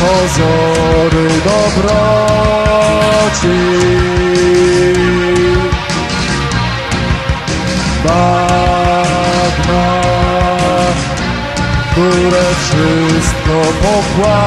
pozory dobroci. Bagna, które wszystko pochłania.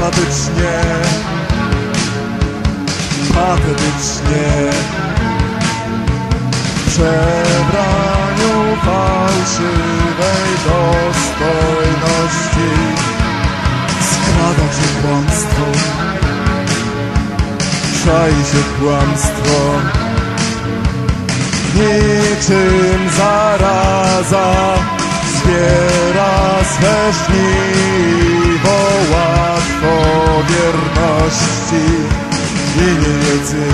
Patetycznie, w przebraniu fałszywej dostojności. Skrada się kłamstwo, czai się kłamstwo, niczym zaraza zbiera swe żniwo łatwo wierności i niewiedzy.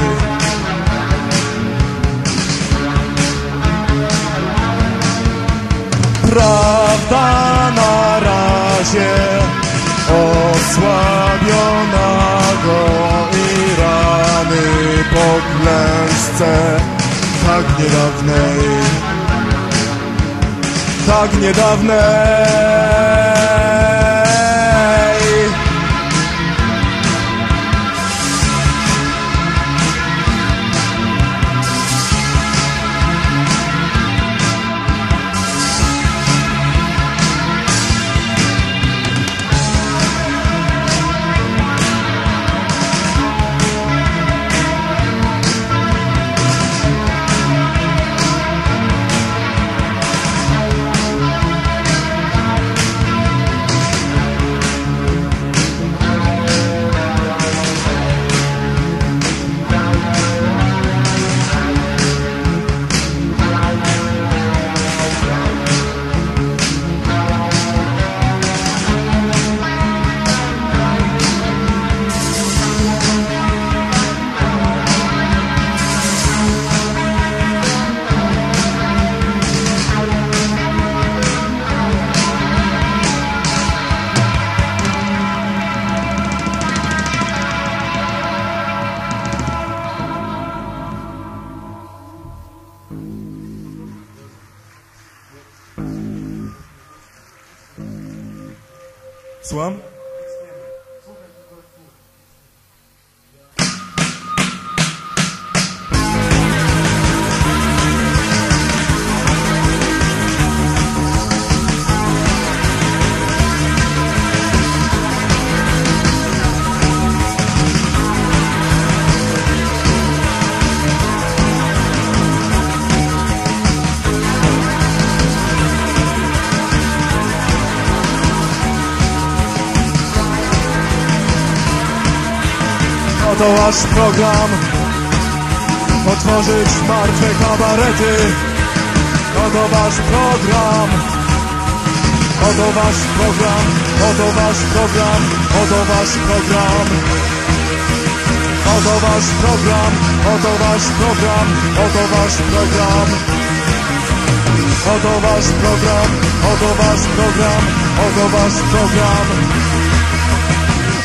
Prawda na razie osłabionago i rany po klęsce tak niedawnej tak niedawne. Słucham? Oto wasz program Otworzyć martwe kabarety Oto wasz program Oto wasz program Oto wasz program Oto wasz program Oto wasz program Oto wasz program Oto wasz program Oto wasz program Oto wasz program Oto wasz program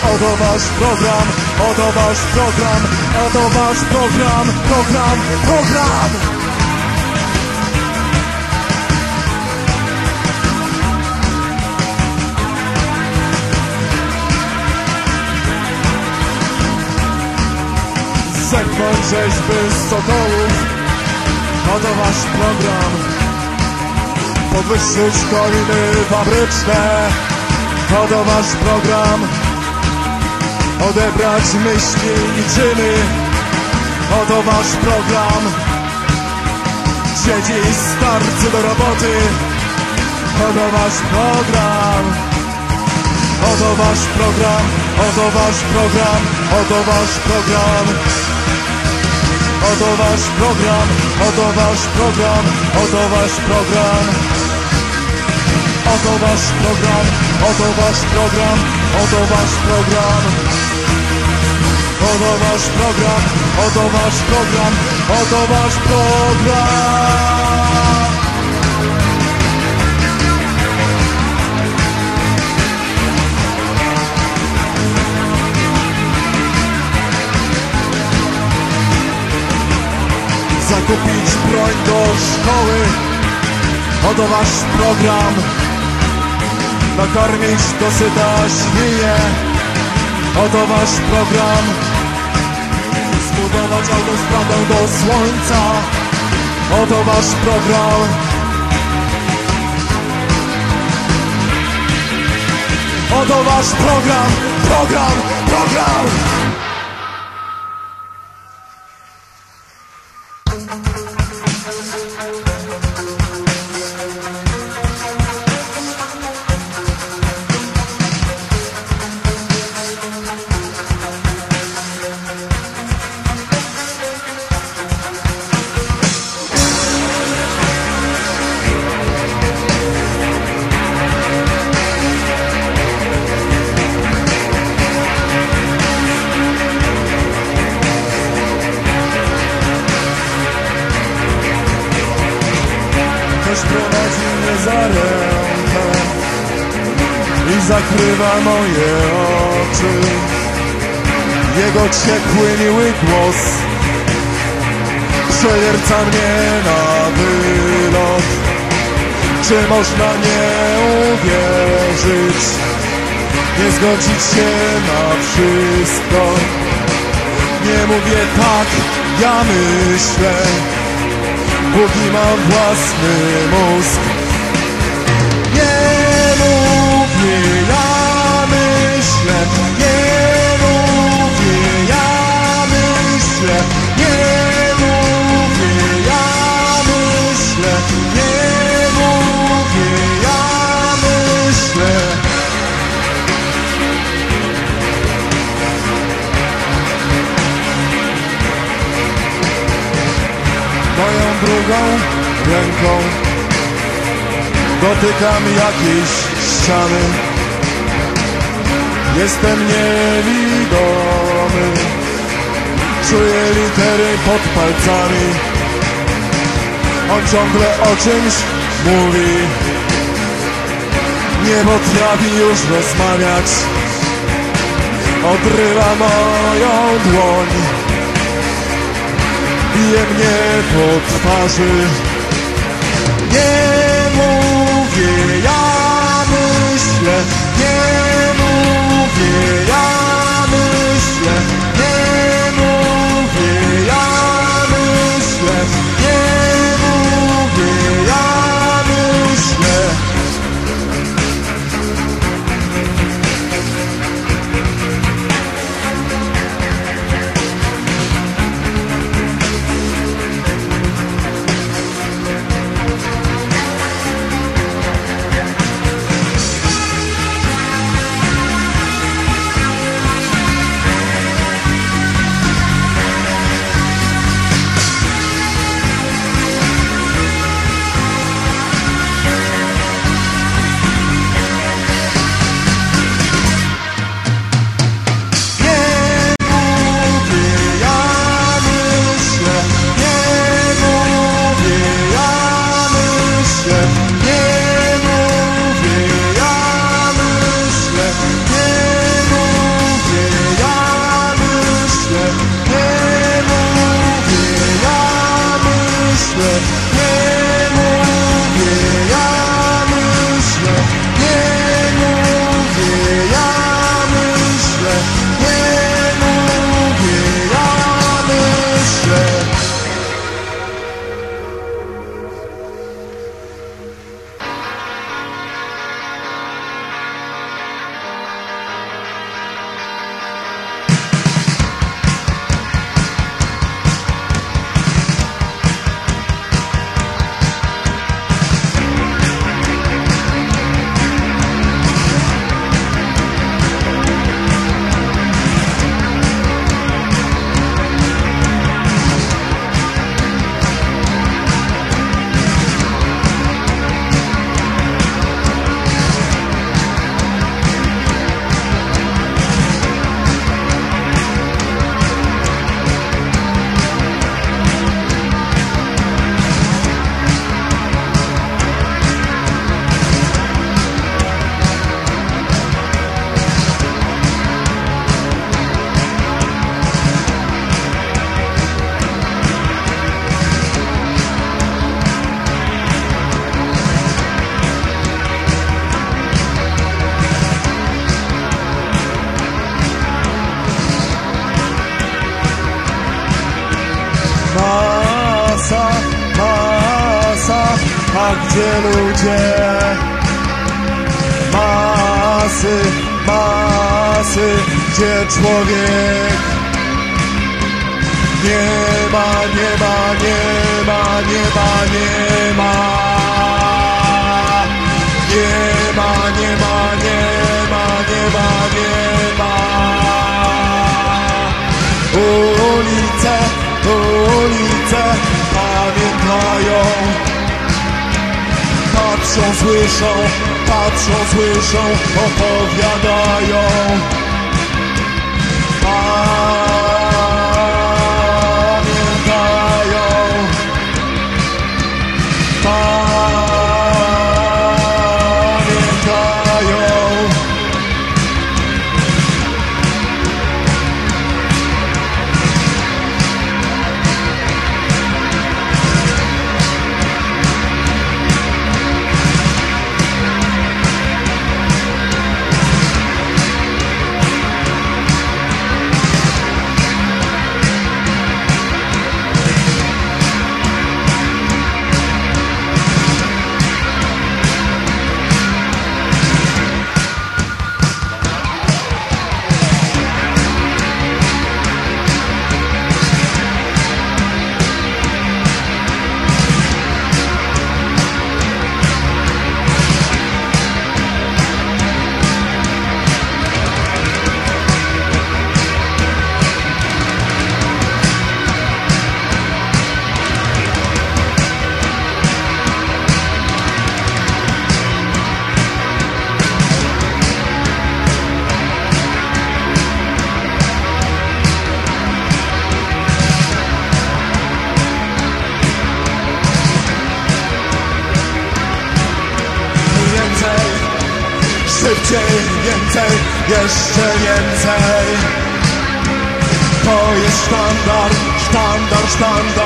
Oto wasz program, oto wasz program, oto wasz program, program, program! Zewnątrz rzeźby z sokołów, oto wasz program. Podwyższyć kolejny fabryczne, oto wasz program odebrać myśli i czyny. Oto wasz program. Dzieci i starcy do roboty. Oto wasz program. Oto wasz program. Oto wasz program. Oto wasz program. Oto wasz program. Oto wasz program. Oto wasz program. Oto wasz program. Oto wasz program. Oto wasz program. Oto wasz program, oto wasz program, oto wasz program. Zakupić broń do szkoły, oto wasz program. Nakarmić dosyta świnie, oto wasz program Zbudować autostradę do słońca. Oto wasz program. Oto wasz program, program, program zakrywa moje oczy. Jego ciekły, miły głos Przewierca mnie na wylot. Czy można nie uwierzyć? Nie zgodzić się na wszystko. Nie mówię tak, ja myślę. Póki mam własny mózg ręką dotykam jakiejś ściany. Jestem niewidomy, czuję litery pod palcami. On ciągle o czymś mówi, nie potrafi już rozmawiać. Odrywa moją dłoń bije mnie po twarzy. Nie mówię, ja myślę. Nie mówię, ja Patrzą, słyszą, patrzą, słyszą, opowiadają. Stand.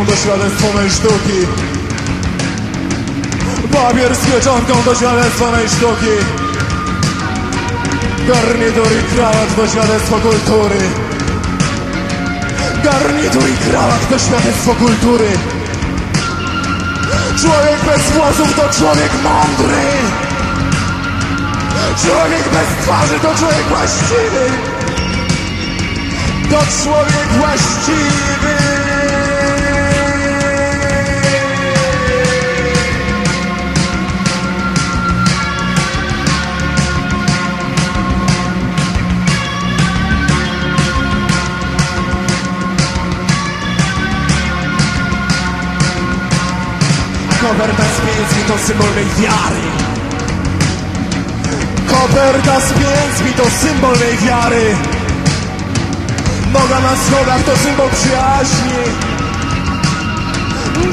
Z pieczątką to świadectwo mej sztuki. Papier z pieczątką to świadectwo mej sztuki. Garnitur i krawat to świadectwo kultury. Garnitur i krawat to świadectwo kultury. Człowiek bez włosów to człowiek mądry. Człowiek bez twarzy to człowiek właściwy. To człowiek właściwy Koperta z pięćmi to symbol mej wiary. Koperta z pięćmi to symbol mej wiary. Noga na schodach to symbol przyjaźni.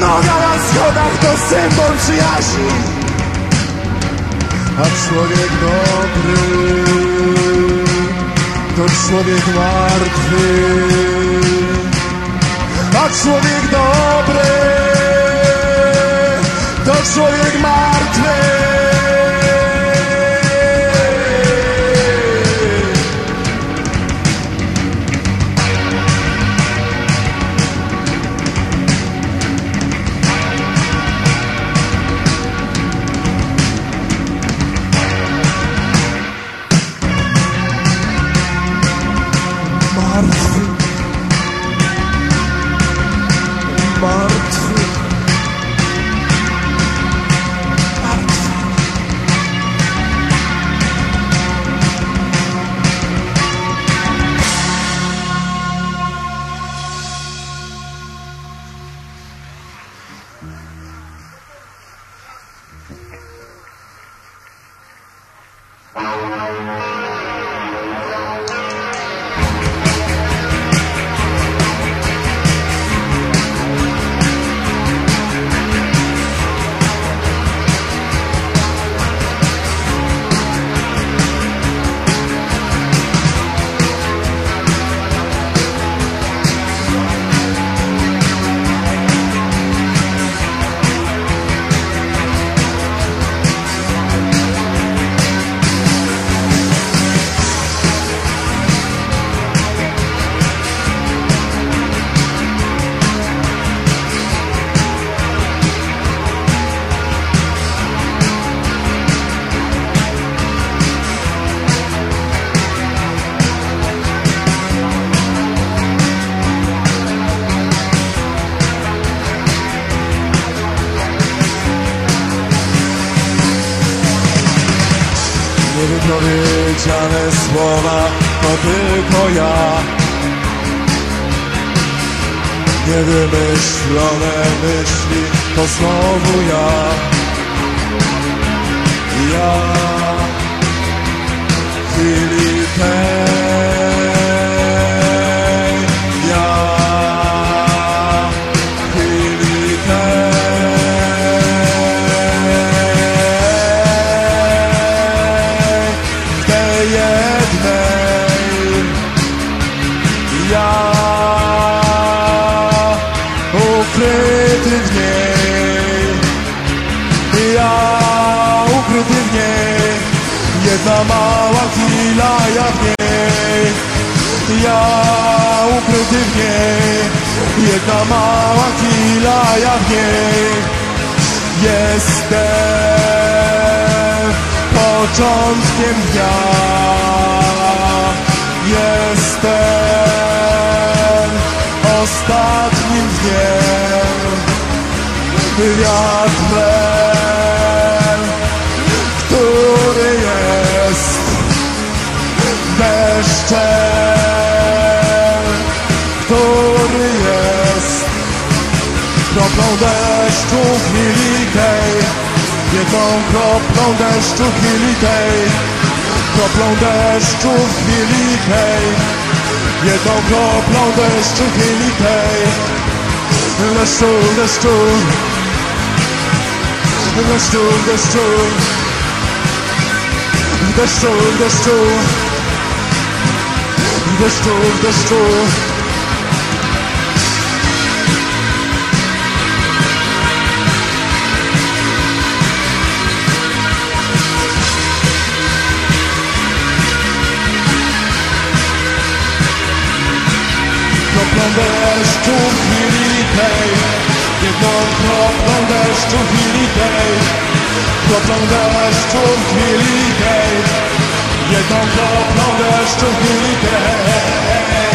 Noga na schodach to symbol przyjaźni. A człowiek dobry To człowiek martwy. A człowiek dobry człowiek martwy Niewypowiedziane słowa to tylko ja. Niewymyślone myśli to znowu ja. Ja. W mała chwila ja w niej Jestem. Początkiem dnia Jestem ostatnim dniem. Wiatrem, który jest deszczem kroplą deszczu w chwili tej. Jedną kroplą deszczu w chwili tej. Kroplą deszczu w chwili tej. Jedną kroplą deszczu w chwili tej. Deszczu, deszczu. Deszczu, deszczu. Deszczu, deszczu. Deszczu, deszczu kroplą deszczu w chwili tej. Jedną kroplą deszczu w chwili tej. Kroplą deszczu Jedną kroplą deszczu w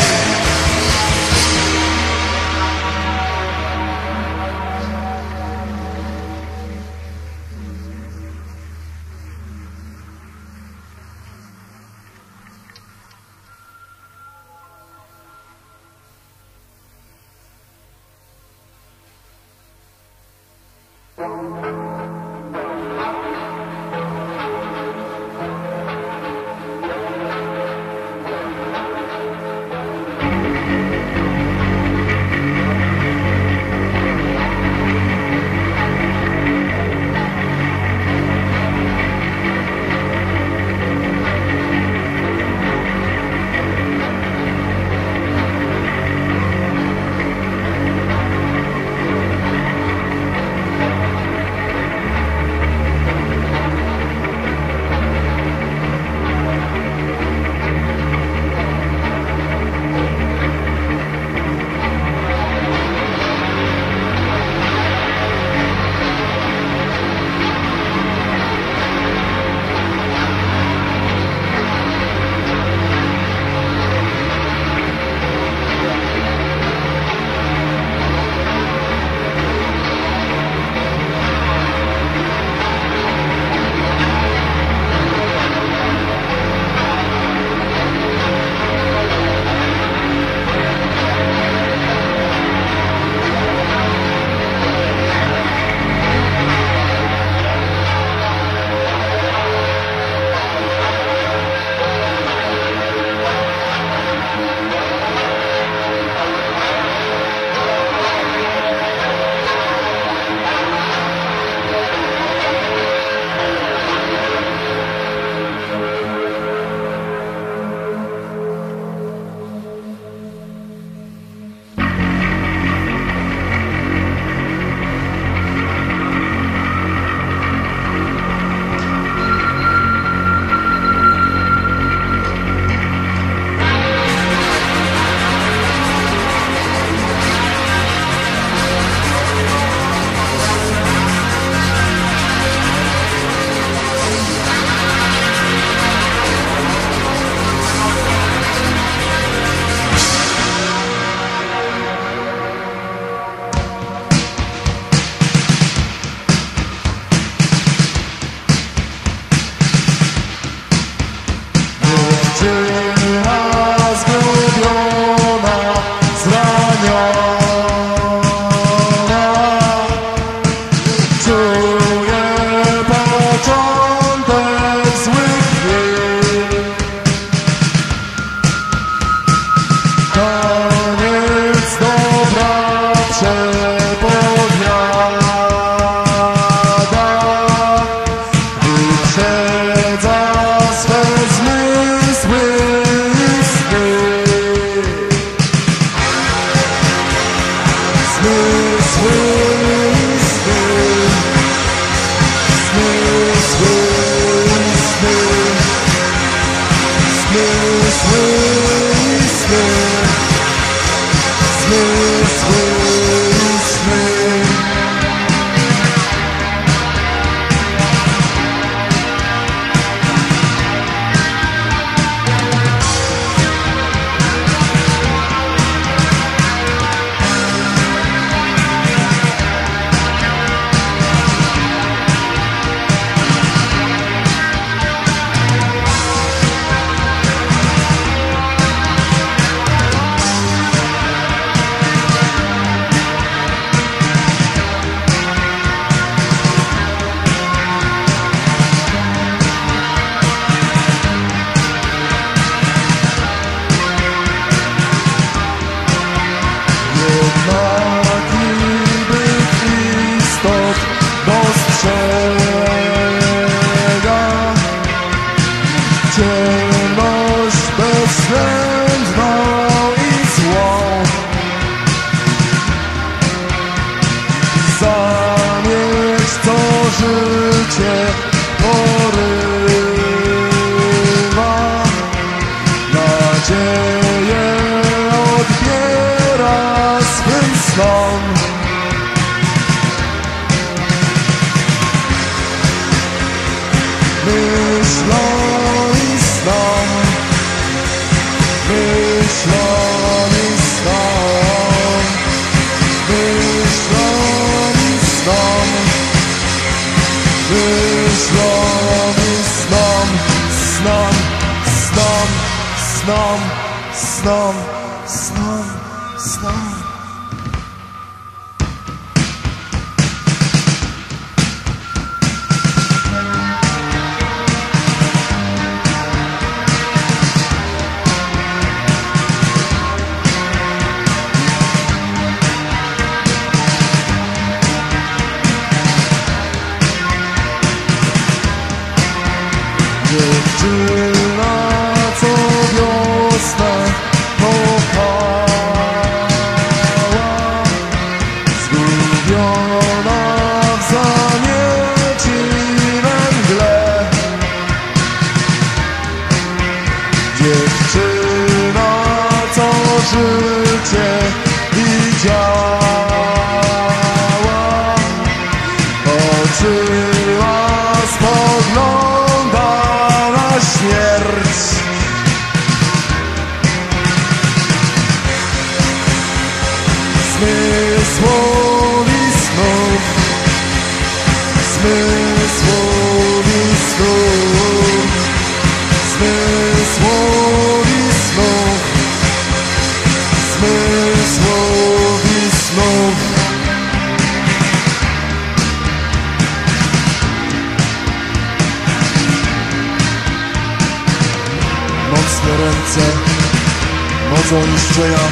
mocą niszczenia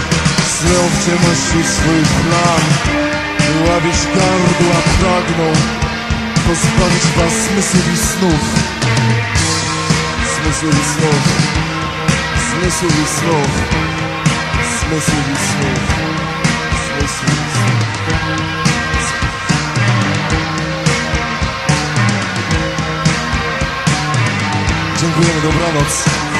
Snują w ciemności swój plan Ławić gardła pragną Pozbawić was zmysłów i snów. Zmysłów i snów. Zmysłów i snów. Zmysłów i snów. Zmysłów i snów. Dziękujemy, dobranoc